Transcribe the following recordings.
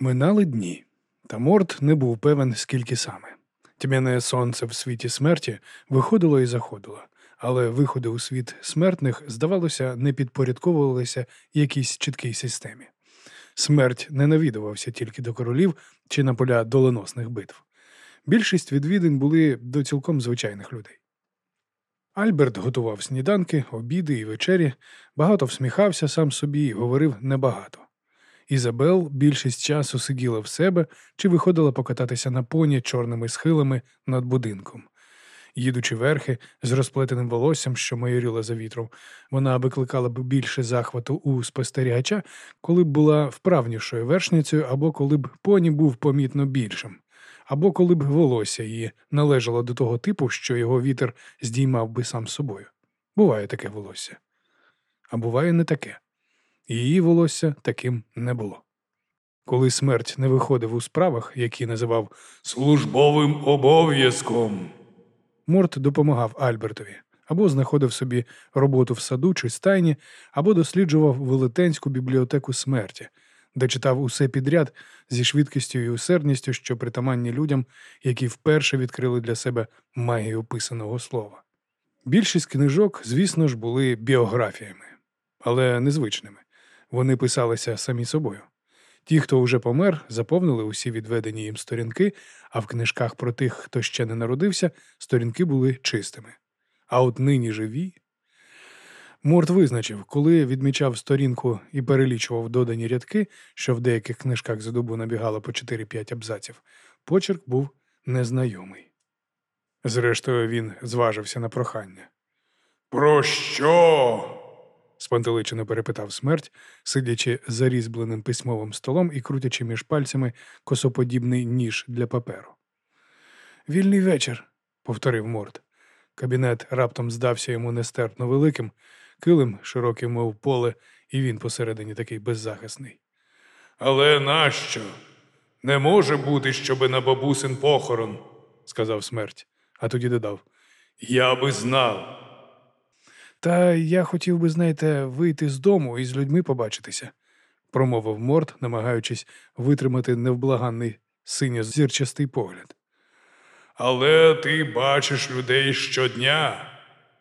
Минали дні, та Морт не був певен, скільки саме. Тьмяне сонце в світі смерті виходило і заходило, але виходи у світ смертних, здавалося, не підпорядковувалися якійсь чіткій системі. Смерть не навідувався тільки до королів чи на поля доленосних битв. Більшість відвідин були до цілком звичайних людей. Альберт готував сніданки, обіди і вечері, багато всміхався сам собі і говорив небагато. Ізабел більшість часу сиділа в себе чи виходила покататися на поні чорними схилами над будинком. Їдучи верхи з розплетеним волоссям, що майоріло за вітром, вона викликала б більше захвату у спостерігача, коли б була вправнішою вершницею, або коли б поні був помітно більшим, або коли б волосся її належало до того типу, що його вітер здіймав би сам собою. Буває таке волосся. А буває не таке. Її волосся таким не було. Коли смерть не виходив у справах, які називав службовим обов'язком, Морт допомагав Альбертові або знаходив собі роботу в саду чи стайні, або досліджував велетенську бібліотеку смерті, де читав усе підряд зі швидкістю і усердністю, що притаманні людям, які вперше відкрили для себе магію писаного слова. Більшість книжок, звісно ж, були біографіями, але незвичними. Вони писалися самі собою. Ті, хто вже помер, заповнили усі відведені їм сторінки, а в книжках про тих, хто ще не народився, сторінки були чистими. А от нині живі. Морт визначив, коли відмічав сторінку і перелічував додані рядки, що в деяких книжках за добу набігало по 4-5 абзаців, почерк був незнайомий. Зрештою, він зважився на прохання. Про що? Спантеличено перепитав смерть, сидячи за різьбленим письмовим столом і крутячи між пальцями косоподібний ніж для паперу. Вільний вечір, повторив Морд. Кабінет раптом здався йому нестерпно великим, килим широким, мов поле, і він посередині такий беззахисний. Але нащо? Не може бути, щоби на бабусин похорон, сказав смерть, а тоді додав. Я би знав. Та я хотів би, знаєте, вийти з дому і з людьми побачитися, промовив Морт, намагаючись витримати невблаганний синьо-зірчастий погляд. Але ти бачиш людей щодня.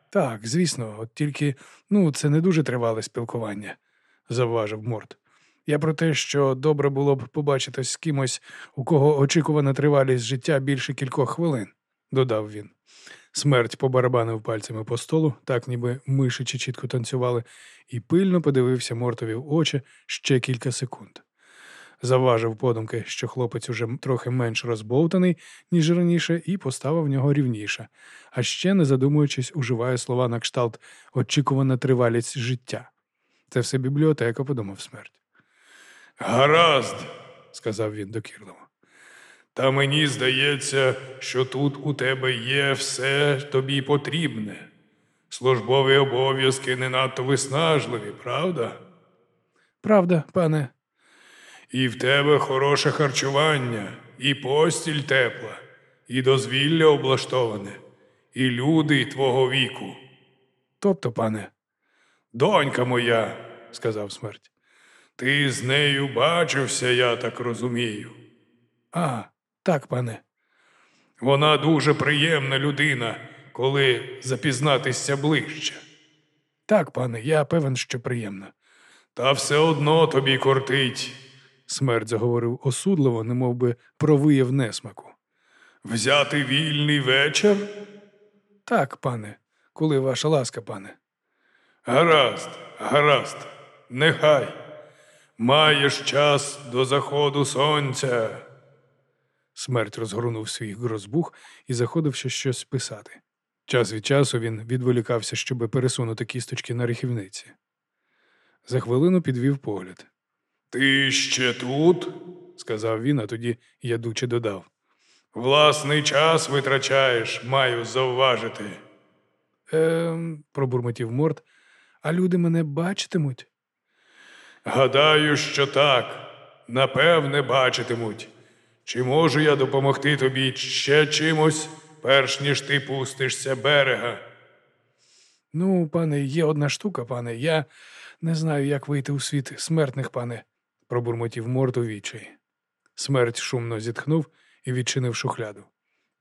Так, звісно, от тільки ну, це не дуже тривале спілкування, завважив Морт. Я про те, що добре було б побачитись з кимось, у кого очікувана тривалість життя більше кількох хвилин, додав він. Смерть побарабанив пальцями по столу, так ніби мишичі чітко танцювали, і пильно подивився Мортові в очі ще кілька секунд. Заважив подумки, що хлопець уже трохи менш розбовтаний, ніж раніше, і поставив нього рівніше, а ще, не задумуючись, уживає слова на кшталт очікувана тривалість життя. Це все бібліотека, подумав смерть. Гаразд, сказав він докірливо. Та мені здається, що тут у тебе є все тобі потрібне. Службові обов'язки не надто виснажливі, правда? Правда, пане. І в тебе хороше харчування, і постіль тепла, і дозвілля облаштоване, і люди твого віку. Тобто, пане, донька моя, сказав смерть, ти з нею бачився, я так розумію. А, так, пане. Вона дуже приємна людина, коли запізнатися ближче. Так, пане, я певен, що приємна. Та все одно тобі кортить, смерть заговорив осудливо, немов би провияв несмаку. Взяти вільний вечір? Так, пане, коли ваша ласка, пане. Гаразд, гаразд, нехай. Маєш час до заходу сонця. Смерть розгорнув свій грозбух і заходився щось писати. Час від часу він відволікався, щоб пересунути кісточки на рахівниці. За хвилину підвів погляд. Ти ще тут? сказав він, а тоді ядуче додав. Власний час витрачаєш, маю завважити. Ем, пробурмотів Морт, а люди мене бачитимуть? Гадаю, що так. Напевне, бачитимуть. Чи можу я допомогти тобі ще чимось, перш ніж ти пустишся берега? Ну, пане, є одна штука, пане. Я не знаю, як вийти у світ смертних, пане, пробурмотів Морт у відчаї. Смерть шумно зітхнув і відчинив шухляду.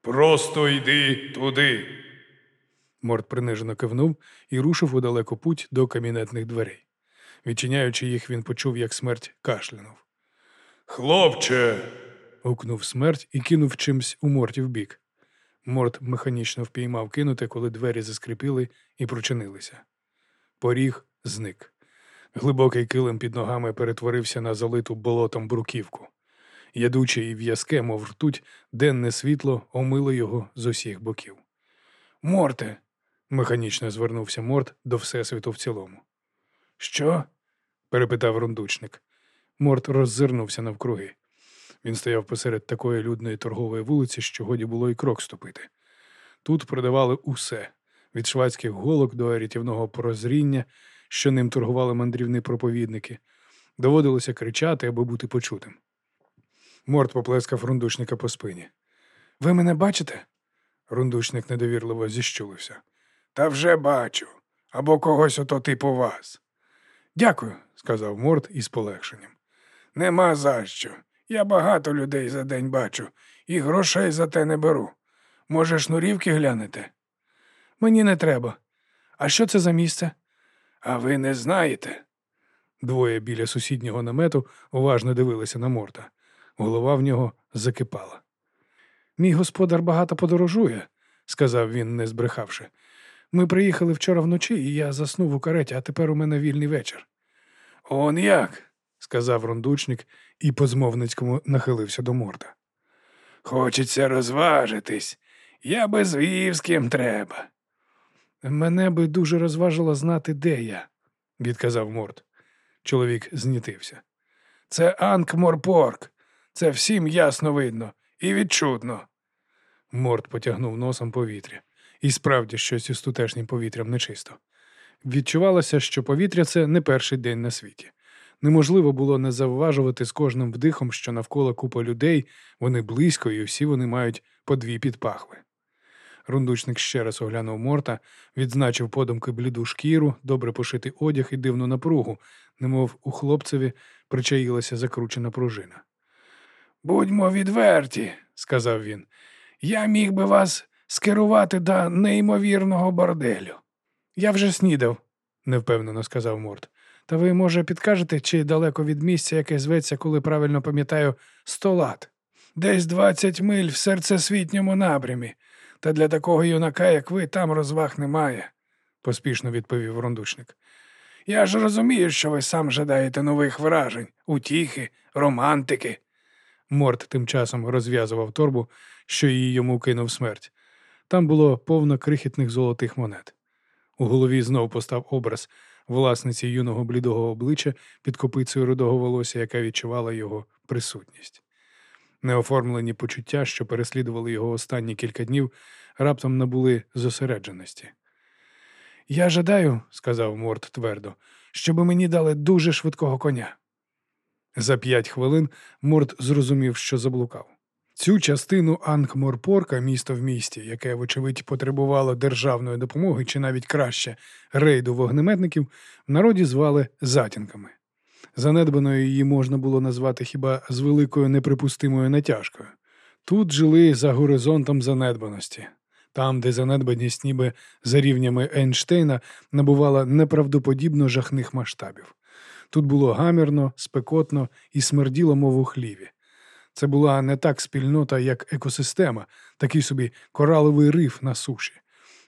Просто йди туди. Морт принижено кивнув і рушив у далеку путь до камінетних дверей. Відчиняючи їх, він почув, як смерть кашлянув. Хлопче. Гукнув смерть і кинув чимсь у морті вбік. Морт механічно впіймав кинуте, коли двері заскрипіли і прочинилися. Поріг зник. Глибокий килим під ногами перетворився на залиту болотом бруківку. Ядуче і в'язке, мов ртуть, денне світло омило його з усіх боків. Морте. механічно звернувся Морт до Всесвіту в цілому. Що? перепитав рундучник. Морт роззирнувся навкруги. Він стояв посеред такої людної торгової вулиці, що годі було й крок ступити. Тут продавали усе від швадських голок до рятівного прозріння, що ним торгували мандрівні проповідники. Доводилося кричати, аби бути почутим. Морт поплескав рундучника по спині. Ви мене бачите? Рундучник недовірливо зіщулився. Та вже бачу. Або когось ото типу вас. Дякую, сказав Морт із полегшенням. Нема за що. Я багато людей за день бачу, і грошей за те не беру. Може, шнурівки глянете? Мені не треба. А що це за місце? А ви не знаєте? Двоє біля сусіднього намету уважно дивилися на морта. Голова в нього закипала. Мій господар багато подорожує, сказав він, не збрехавши. Ми приїхали вчора вночі, і я заснув у кареті, а тепер у мене вільний вечір. Он як? Сказав рундучник і по змовницькому нахилився до морда. Хочеться розважитись. Я би звів з ким треба. Мене би дуже розважило знати, де я, відказав Морд. Чоловік знітився. Це Анкморпорк. Це всім ясно видно і відчутно. Морд потягнув носом повітря. І справді щось із тутешнім повітрям нечисто. Відчувалося, що повітря це не перший день на світі. Неможливо було не завважувати з кожним вдихом, що навколо купа людей, вони близько, і всі вони мають по дві підпахви. Рундучник ще раз оглянув морта, відзначив подумки бліду шкіру, добре пошитий одяг і дивну напругу, немов у хлопцеві причаїлася закручена пружина. Будьмо відверті, сказав він. Я міг би вас скерувати до неймовірного борделю. Я вже снідав, невпевнено сказав Морт. Та ви, може, підкажете, чи далеко від місця, яке зветься, коли правильно пам'ятаю, столат? Десь двадцять миль в серцесвітньому напрямі, та для такого юнака, як ви, там розваг немає, поспішно відповів рундучник. Я ж розумію, що ви сам жадаєте нових вражень, утіхи, романтики. Морт тим часом розв'язував торбу, що її йому кинув смерть. Там було повно крихітних золотих монет. У голові знов постав образ власниці юного блідого обличчя під копицею рудого волосся, яка відчувала його присутність. Неоформлені почуття, що переслідували його останні кілька днів, раптом набули зосередженості. Я жадаю, сказав Морт твердо, щоб мені дали дуже швидкого коня. За п'ять хвилин Морт зрозумів, що заблукав. Цю частину Ангморпорка, місто в місті, яке, вочевидь, потребувало державної допомоги чи навіть краще рейду вогнеметників, в народі звали затінками. Занедбаною її можна було назвати хіба з великою неприпустимою натяжкою. Тут жили за горизонтом занедбаності, там, де занедбаність, ніби за рівнями Ейнштейна, набувала неправдоподібно жахних масштабів. Тут було гамірно, спекотно і смерділо, мов у хліві. Це була не так спільнота, як екосистема, такий собі кораловий риф на суші.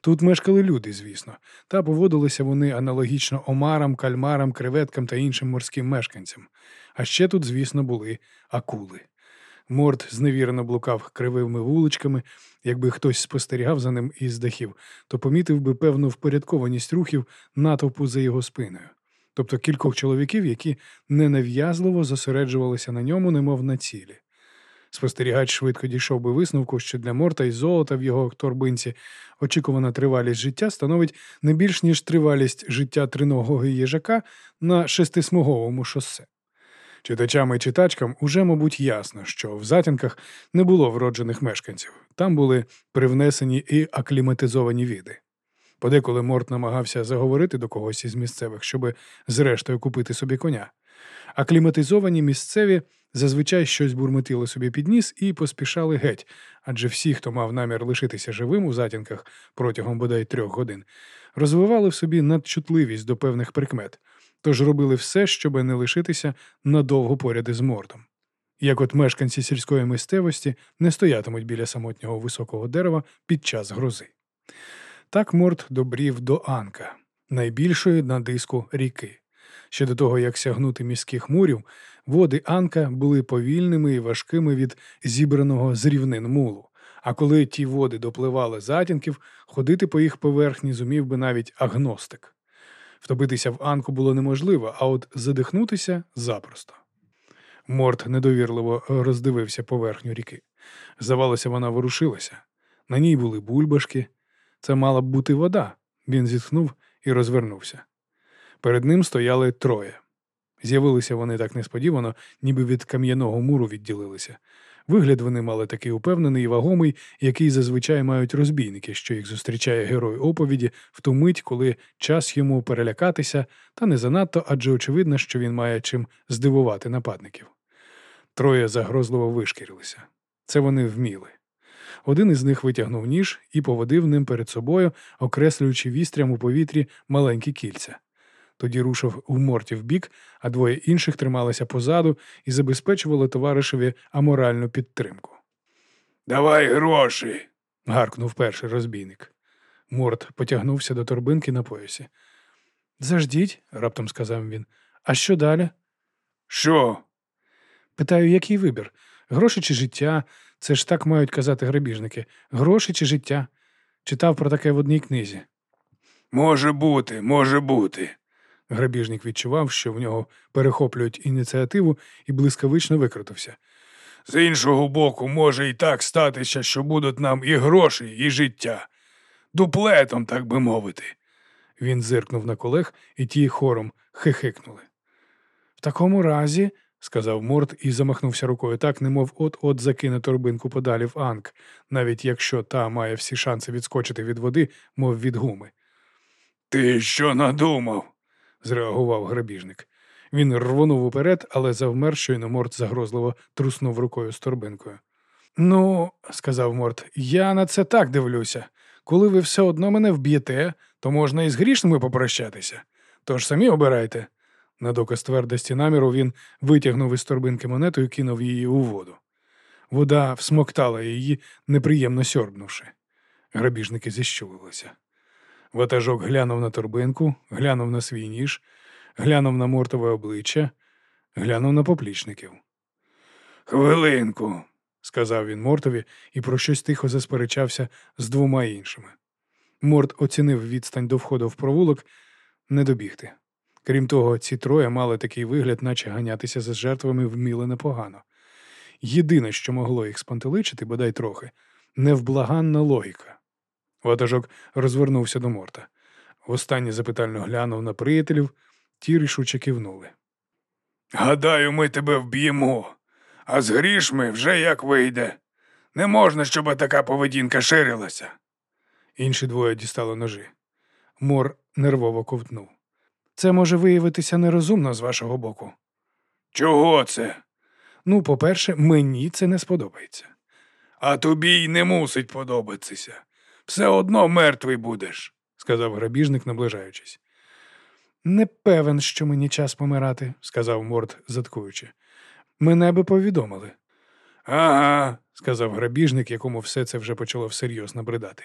Тут мешкали люди, звісно, та поводилися вони аналогічно омарам, кальмарам, креветкам та іншим морським мешканцям. А ще тут, звісно, були акули. Морд зневірено блукав кривими вуличками. Якби хтось спостерігав за ним із дахів, то помітив би певну впорядкованість рухів натовпу за його спиною. Тобто кількох чоловіків, які ненав'язливо зосереджувалися на ньому, немов на цілі. Спостерігач швидко дійшов би висновку, що для морта і золота в його торбинці очікувана тривалість життя становить не більш ніж тривалість життя триногого їжака на шестисмуговому шосе. Читачам і читачкам уже, мабуть, ясно, що в затінках не було вроджених мешканців, там були привнесені і акліматизовані віди. Подеколи Морт намагався заговорити до когось із місцевих, щоби зрештою купити собі коня. Акліматизовані місцеві зазвичай щось бурмотіли собі під ніс і поспішали геть, адже всі, хто мав намір лишитися живим у затінках протягом бодай трьох годин, розвивали в собі надчутливість до певних прикмет, тож робили все, щоби не лишитися надовго поряд із мордом. Як от мешканці сільської місцевості не стоятимуть біля самотнього високого дерева під час грози. Так Морт добрів до Анка, найбільшої на диску ріки. Ще до того, як сягнути міських мурів, води Анка були повільними і важкими від зібраного з рівнин мулу. А коли ті води допливали затінків, ходити по їх поверхні зумів би навіть агностик. Втопитися в Анку було неможливо, а от задихнутися запросто. Морт недовірливо роздивився поверхню ріки. Здавалося, вона ворушилася. На ній були бульбашки. Це мала б бути вода. Він зітхнув і розвернувся. Перед ним стояли троє. З'явилися вони так несподівано, ніби від кам'яного муру відділилися. Вигляд вони мали такий упевнений і вагомий, який зазвичай мають розбійники, що їх зустрічає герой оповіді в ту мить, коли час йому перелякатися, та не занадто, адже очевидно, що він має чим здивувати нападників. Троє загрозливо вишкірилися. Це вони вміли. Один із них витягнув ніж і поводив ним перед собою, окреслюючи вістрям у повітрі маленькі кільця. Тоді рушив у морті вбік, а двоє інших трималися позаду і забезпечували товаришеві аморальну підтримку. Давай гроші. гаркнув перший розбійник. Морт потягнувся до торбинки на поясі. Заждіть, раптом сказав він. А що далі? Що? Питаю, який вибір? Гроші чи життя? Це ж так мають казати грабіжники. Гроші чи життя? Читав про таке в одній книзі. Може бути, може бути. Грабіжник відчував, що в нього перехоплюють ініціативу і блискавично викрутився. З іншого боку, може і так статися, що будуть нам і гроші, і життя. Дуплетом, так би мовити. Він зиркнув на колег, і ті хором хихикнули. В такому разі, сказав Морт і замахнувся рукою так, немов от-от закине торбинку подалі в Анк, навіть якщо та має всі шанси відскочити від води, мов від гуми. Ти що надумав? Зреагував грабіжник. Він рвонув уперед, але завмер, щойно Морт загрозливо труснув рукою з торбинкою. Ну, сказав Морт, я на це так дивлюся. Коли ви все одно мене вб'єте, то можна і з грішними попрощатися. Тож самі обирайте. На доказ твердості наміру він витягнув із торбинки монету і кинув її у воду. Вода всмоктала її, неприємно сьорбнувши. Грабіжники зіщулилися. Ватажок глянув на торбинку, глянув на свій ніж, глянув на мортове обличчя, глянув на поплічників. Хвилинку. сказав він Мортові і про щось тихо засперечався з двома іншими. Морт оцінив відстань до входу в провулок не добігти. Крім того, ці троє мали такий вигляд, наче ганятися за жертвами вміли непогано. Єдине, що могло їх спантеличити, бодай трохи, невблаганна логіка. Ватажок розвернувся до морта. Востаннє запитально глянув на приятелів, ті рішуче кивнули. Гадаю, ми тебе вб'ємо, а з грішми вже як вийде. Не можна, щоб така поведінка ширилася. Інші двоє дістали ножі. Мор нервово ковтнув. Це може виявитися нерозумно з вашого боку. Чого це? Ну, по-перше, мені це не сподобається. А тобі й не мусить подобатися. Все одно мертвий будеш. сказав грабіжник, наближаючись. Не певен, що мені час помирати, сказав Морд, заткуючи. Мене би повідомили, Ага, сказав грабіжник, якому все це вже почало всерйоз набридати.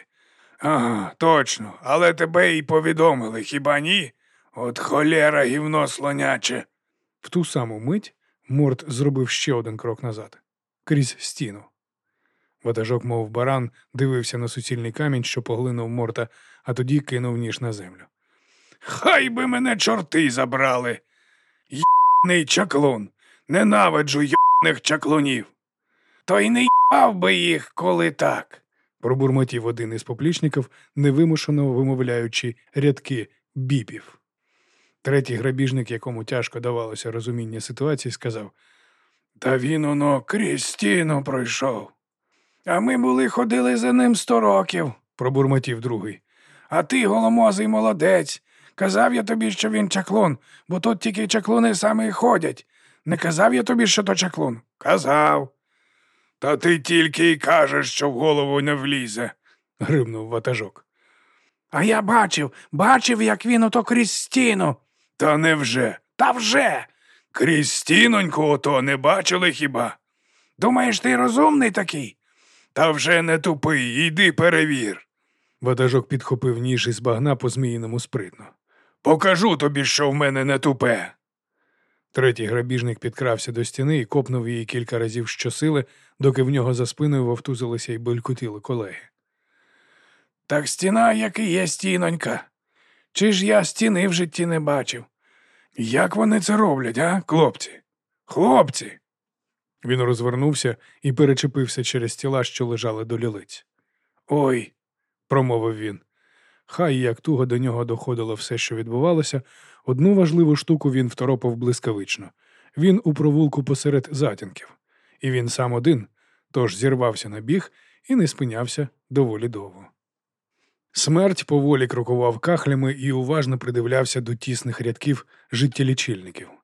ага, точно. Але тебе й повідомили, хіба ні? От холєра гівно слоняче. В ту саму мить Морд зробив ще один крок назад, крізь стіну. Ватажок, мов баран, дивився на суцільний камінь, що поглинув морта, а тоді кинув ніж на землю. Хай би мене чорти забрали. Йний чаклун. Ненавиджу йних чаклунів. То й не їбав би їх, коли так. Пробурмотів один із поплічників, невимушено вимовляючи рядки біпів. Третій грабіжник, якому тяжко давалося розуміння ситуації, сказав Та він оно крізь пройшов. А ми були ходили за ним сто років, пробурмотів другий. а ти, голомозий молодець, Казав я тобі, що він чаклун, бо тут тільки чаклуни саме і ходять. Не казав я тобі, що то чаклун? Казав. Та ти тільки й кажеш, що в голову не влізе. гримнув ватажок. А я бачив, бачив, як він ото крізь стіну. Та невже? Та вже. Крізь стіноньку ото не бачили хіба? Думаєш, ти розумний такий? Та вже не тупий, йди перевір. Ватажок підхопив ніж із багна по зміїному спритно. Покажу тобі, що в мене не тупе. Третій грабіжник підкрався до стіни і копнув її кілька разів щосили, доки в нього за спиною вовтузилися й белькотіли колеги. Так стіна, як і є стінонька. Чи ж я стіни в житті не бачив? Як вони це роблять, а, хлопці? Хлопці. Він розвернувся і перечепився через тіла, що лежали до лілиць. Ой, промовив він. Хай як туго до нього доходило все, що відбувалося, одну важливу штуку він второпав блискавично. Він у провулку посеред затінків, і він сам один, тож зірвався на біг і не спинявся доволі довго. Смерть поволі крокував кахлями і уважно придивлявся до тісних рядків життєлічильників.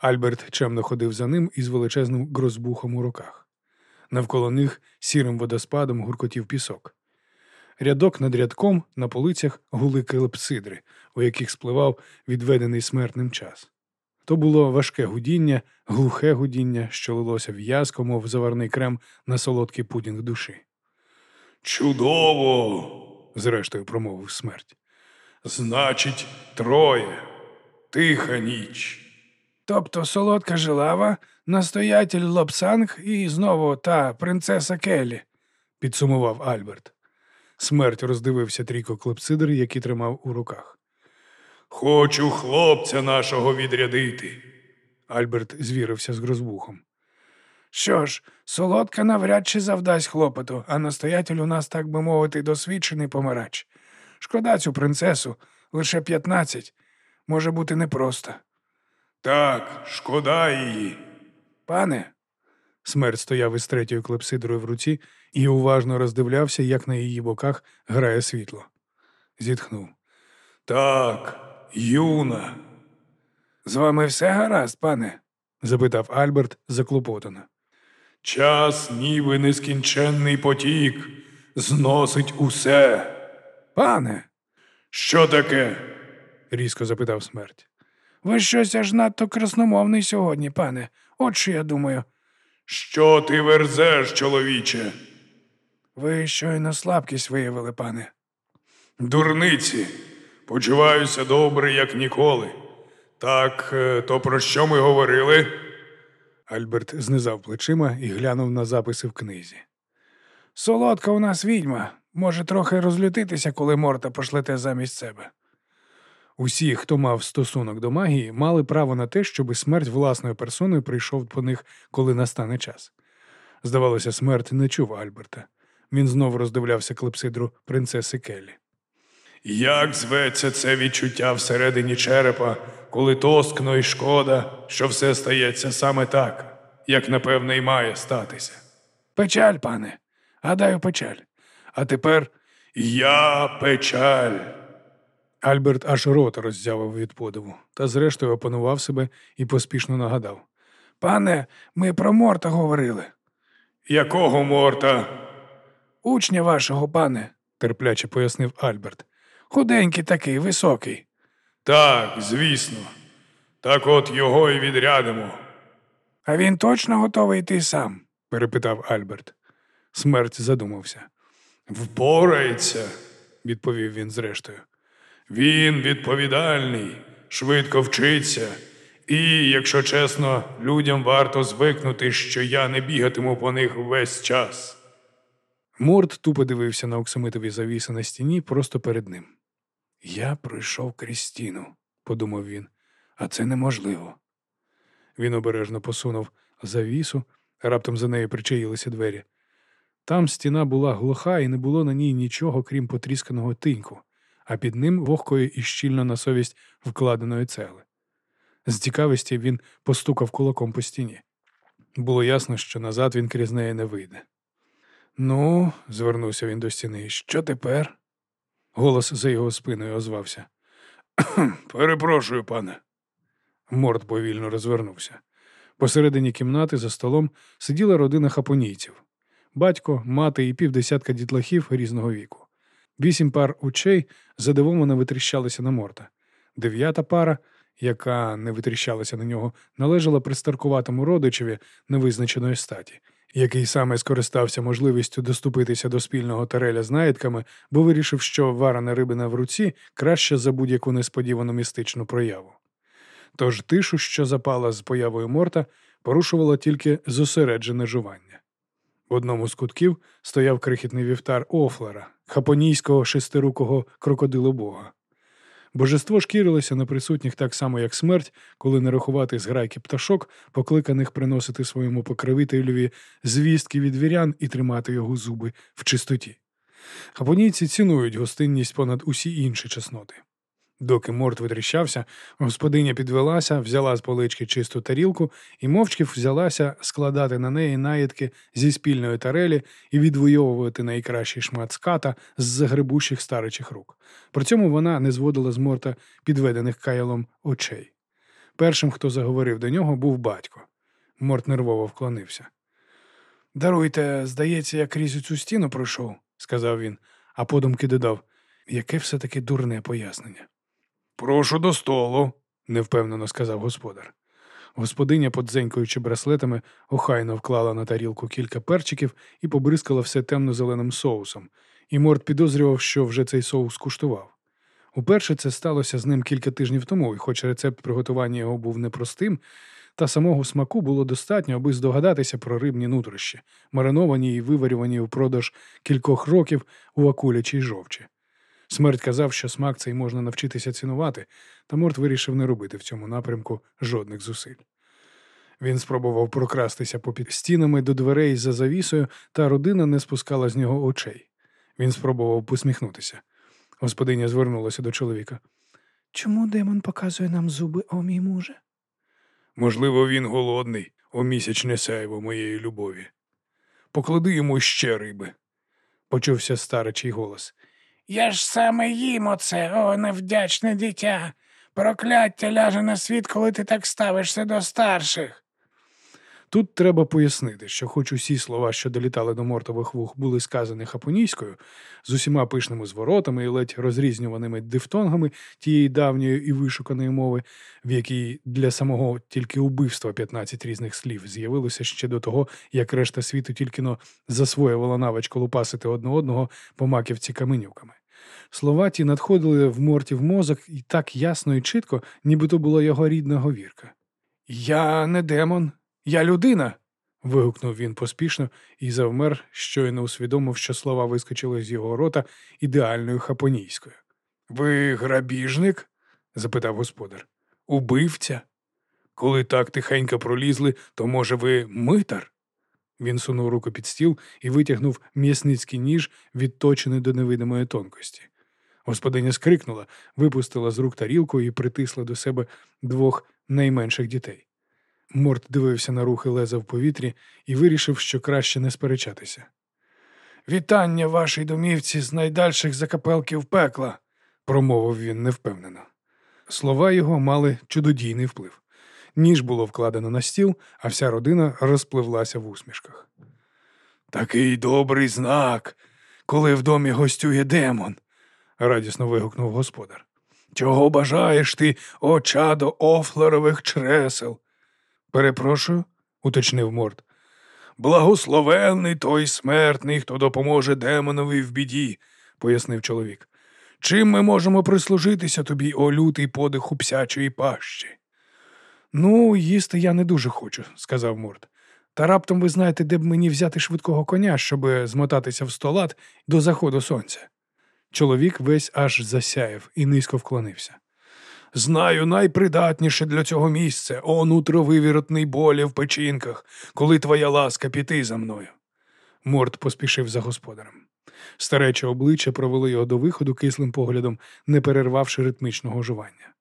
Альберт чемно ходив за ним із величезним грозбухом у руках. Навколо них сірим водоспадом гуркотів пісок. Рядок над рядком на полицях гули келепсидри, у яких спливав відведений смертним час. То було важке гудіння, глухе гудіння, що лилося в'язко, мов заварний крем на солодкий пудінг душі. чудово. Зрештою промовив смерть. Значить, троє. Тиха ніч. Тобто солодка жилава, настоятель Лобсанг і знову та принцеса Келлі. підсумував Альберт. Смерть роздивився трійко клепсидр, які тримав у руках. Хочу хлопця нашого відрядити. Альберт звірився з грозбухом. Що ж, солодка навряд чи завдасть хлопоту, а настоятель у нас, так би мовити, досвідчений помирач. Шкода цю принцесу, лише п'ятнадцять. Може бути непросто. Так, шкода її. Пане, Смерть стояв із третьою клепсидрою в руці і уважно роздивлявся, як на її боках грає світло. Зітхнув. так, юна. З вами все гаразд, пане. запитав Альберт заклопотано. Час, ніби нескінченний потік, зносить усе. Пане, що таке? різко запитав смерть. Ви щось аж надто красномовний сьогодні, пане. От що я думаю. Що ти верзеш, чоловіче? Ви щойно слабкість виявили, пане. Дурниці. Почуваюся добре, як ніколи. Так, е, то про що ми говорили? Альберт знизав плечима і глянув на записи в книзі. Солодка у нас відьма. Може трохи розлютитися, коли морта пошлете замість себе. Усі, хто мав стосунок до магії, мали право на те, щоби смерть власною персоною прийшов по них, коли настане час. Здавалося, смерть не чув Альберта. Він знов роздивлявся клепсидру принцеси Келлі. Як зветься це відчуття всередині черепа, коли тоскно і шкода, що все стається саме так, як напевне й має статися? Печаль, пане, гадаю, печаль. А тепер я печаль. Альберт аж рот роззявив від подиву, та зрештою опанував себе і поспішно нагадав. Пане, ми про морта говорили. Якого морта? Учня вашого, пане, терпляче пояснив Альберт. худенький такий, високий. Так, звісно. Так от його і відрядимо. А він точно готовий йти сам? перепитав Альберт. Смерть задумався. Впорається, Відповів він зрештою. Він відповідальний, швидко вчиться. І, якщо чесно, людям варто звикнути, що я не бігатиму по них весь час. Морд тупо дивився на оксамитові завіси на стіні просто перед ним. Я пройшов крізь стіну, подумав він, а це неможливо. Він обережно посунув завісу, раптом за нею причаїлися двері. Там стіна була глуха і не було на ній нічого, крім потрісканого тиньку, а під ним вогкої і щільно на совість вкладеної цегли. З цікавості він постукав кулаком по стіні. Було ясно, що назад він крізь неї не вийде. Ну, звернувся він до стіни, що тепер? Голос за його спиною озвався. Перепрошую, пане. Морд повільно розвернувся. Посередині кімнати за столом сиділа родина хапонійців батько, мати і півдесятка дітлахів різного віку. Вісім пар очей задивовано витріщалися на морта. Дев'ята пара, яка не витріщалася на нього, належала пристаркуватому родичеві невизначеної статі, який саме скористався можливістю доступитися до спільного тареля з наїдками, бо вирішив, що варена рибина в руці краще за будь-яку несподівану містичну прояву. Тож тишу, що запала з появою морта, порушувало тільки зосереджене жування. В одному з кутків стояв крихітний вівтар Офлера, хапонійського шестирукого крокодилобога. Божество шкірилося на присутніх так само, як смерть, коли не рахувати зграйки пташок, покликаних приносити своєму покровителеві звістки від вірян і тримати його зуби в чистоті. Хапонійці цінують гостинність понад усі інші чесноти. Доки морт витріщався, господиня підвелася, взяла з полички чисту тарілку і мовчки взялася складати на неї наїдки зі спільної тарелі і відвоювати найкращий шмат ската з загребущих старичих рук. При цьому вона не зводила з морта підведених каялом очей. Першим, хто заговорив до нього, був батько. Морт нервово вклонився. Даруйте, здається, я крізь цю стіну пройшов, сказав він, а подумки додав, яке все-таки дурне пояснення. Прошу до столу. невпевнено сказав господар. Господиня, подзенькуючи браслетами, охайно вклала на тарілку кілька перчиків і побризкала все темно-зеленим соусом, і Морт підозрював, що вже цей соус куштував. Уперше це сталося з ним кілька тижнів тому, і хоч рецепт приготування його був непростим, та самого смаку було достатньо, аби здогадатися про рибні нутрощі, мариновані і виварювані впродовж кількох років у акулячій жовчі. Смерть казав, що смак цей можна навчитися цінувати, та Морт вирішив не робити в цьому напрямку жодних зусиль. Він спробував прокрастися попід стінами до дверей за завісою, та родина не спускала з нього очей. Він спробував посміхнутися. Господиня звернулася до чоловіка. Чому демон показує нам зуби, о мій муже? Можливо, він голодний, о місячне сяйво моєї любові. Поклади йому ще риби. Почувся старечий голос. Я ж саме їм оце, о, невдячне дитя. Прокляття ляже на світ, коли ти так ставишся до старших. Тут треба пояснити, що, хоч усі слова, що долітали до мортових вух, були сказані хапонійською, з усіма пишними зворотами і ледь розрізнюваними дифтонгами тієї давньої і вишуканої мови, в якій для самого тільки убивства 15 різних слів з'явилося ще до того, як решта світу тільки но засвоювала навичку лупасити одне одного по маківці каменюками. Слова ті надходили в мортів мозок і так ясно і чітко, ніби то була його рідна говірка. Я не демон, я людина. вигукнув він поспішно і завмер, щойно усвідомив, що слова вискочили з його рота ідеальною хапонійською. Ви грабіжник? запитав господар. Убивця? Коли так тихенько пролізли, то, може, ви митар? Він сунув руку під стіл і витягнув м'ясницький ніж, відточений до невидимої тонкості. Господиня скрикнула, випустила з рук тарілку і притисла до себе двох найменших дітей. Морт дивився на рухи леза в повітрі і вирішив, що краще не сперечатися. Вітання вашій домівці з найдальших закапелків пекла, промовив він невпевнено. Слова його мали чудодійний вплив. Ніж було вкладено на стіл, а вся родина розпливлася в усмішках. Такий добрий знак, коли в домі гостює демон, радісно вигукнув господар. Чого бажаєш ти, о чадо офлерових чресел? Перепрошую, уточнив Морд. Благословенний той смертний, хто допоможе демонові в біді, пояснив чоловік. Чим ми можемо прислужитися тобі, о лютий подиху псячої пащі? Ну, їсти я не дуже хочу, сказав Морд. Та раптом ви знаєте, де б мені взяти швидкого коня, щоб змотатися в столат до заходу сонця. Чоловік весь аж засяяв і низько вклонився. Знаю найпридатніше для цього місце, о нутровивіротний болі в печінках, коли твоя ласка піти за мною. Морд поспішив за господарем. Старече обличчя провело його до виходу кислим поглядом, не перервавши ритмічного жування.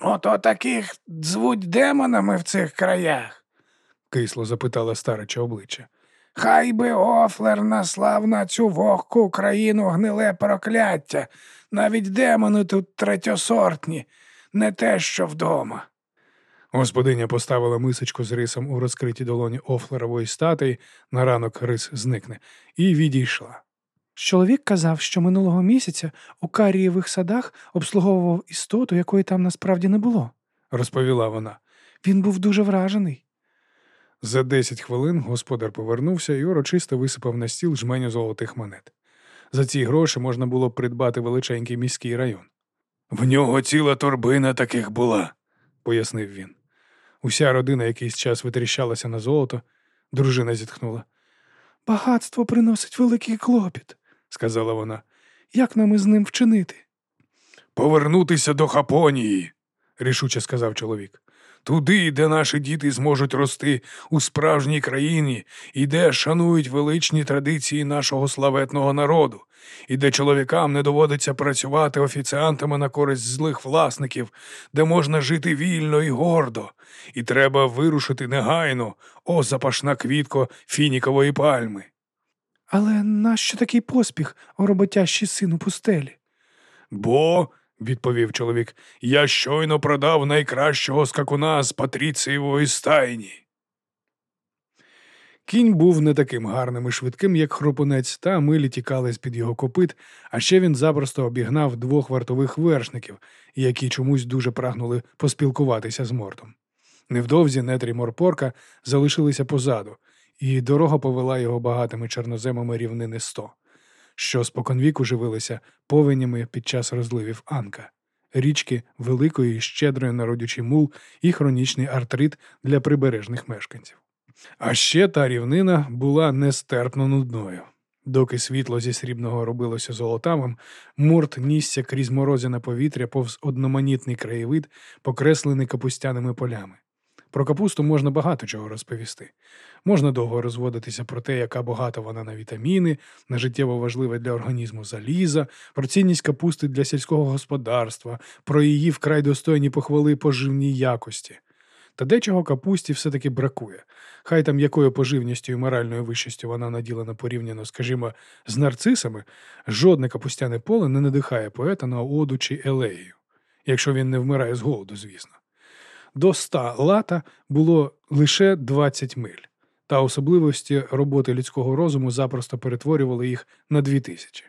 Ото таких звуть демонами в цих краях? кисло запитала старече обличчя. Хай би Офлер наслав на цю вогку країну гниле прокляття. Навіть демони тут третьосортні, не те, що вдома. Господиня поставила мисочку з рисом у розкритій долоні офлерової статуї, на ранок рис зникне, і відійшла. Чоловік казав, що минулого місяця у карієвих садах обслуговував істоту, якої там насправді не було, розповіла вона. Він був дуже вражений. За десять хвилин господар повернувся і урочисто висипав на стіл жменю золотих монет. За ці гроші можна було придбати величенький міський район. В нього ціла торбина таких була. пояснив він. Уся родина якийсь час витріщалася на золото, дружина зітхнула. Багатство приносить великий клопіт, сказала вона. Як нам із ним вчинити? Повернутися до Хапонії, рішуче сказав чоловік. Туди, де наші діти зможуть рости у справжній країні, і де шанують величні традиції нашого славетного народу, і де чоловікам не доводиться працювати офіціантами на користь злих власників, де можна жити вільно і гордо, і треба вирушити негайно, о запашна квітко фінікової пальми. Але нащо такий поспіх, роботящий син у пустелі? Бо, відповів чоловік, я щойно продав найкращого скакуна з Патріцієвої стайні. Кінь був не таким гарним і швидким, як хропунець, та милі тікали з-під його копит, а ще він запросто обігнав двох вартових вершників, які чомусь дуже прагнули поспілкуватися з мортом. Невдовзі нетрі морпорка залишилися позаду, і дорога повела його багатими чорноземами рівнини сто, що споконвіку живилися повенями під час розливів Анка, річки великої, і щедрої на родючий мул і хронічний артрит для прибережних мешканців. А ще та рівнина була нестерпно нудною. Доки світло зі срібного робилося золотавим, морт нісся крізь морозяне повітря повз одноманітний краєвид, покреслений капустяними полями. Про капусту можна багато чого розповісти. Можна довго розводитися про те, яка багата вона на вітаміни, на життєво важливе для організму заліза, про цінність капусти для сільського господарства, про її вкрай достойні похвали поживній якості. Та дечого капусті все-таки бракує. Хай там якою поживністю і моральною вищістю вона наділена порівняно, скажімо, з нарцисами, жодне капустяне поле не надихає поета на оду чи елею, якщо він не вмирає з голоду, звісно. До ста лата було лише 20 миль, та особливості роботи людського розуму запросто перетворювали їх на дві тисячі.